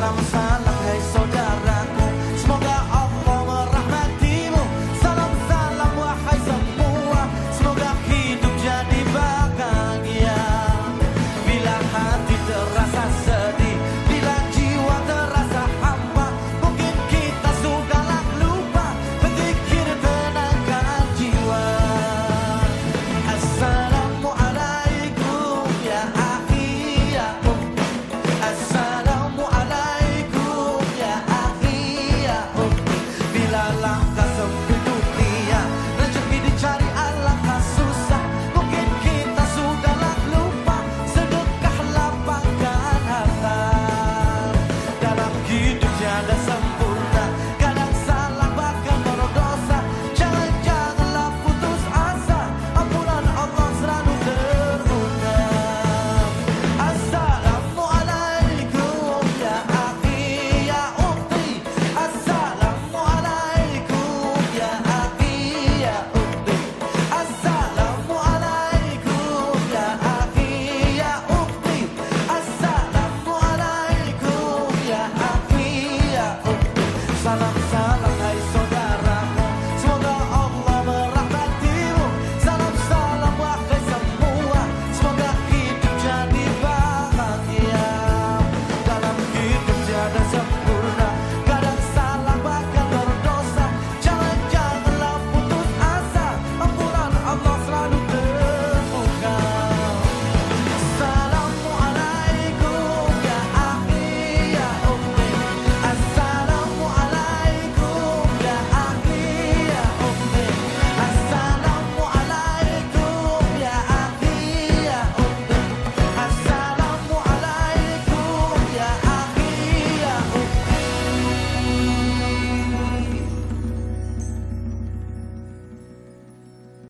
I'm fine. life.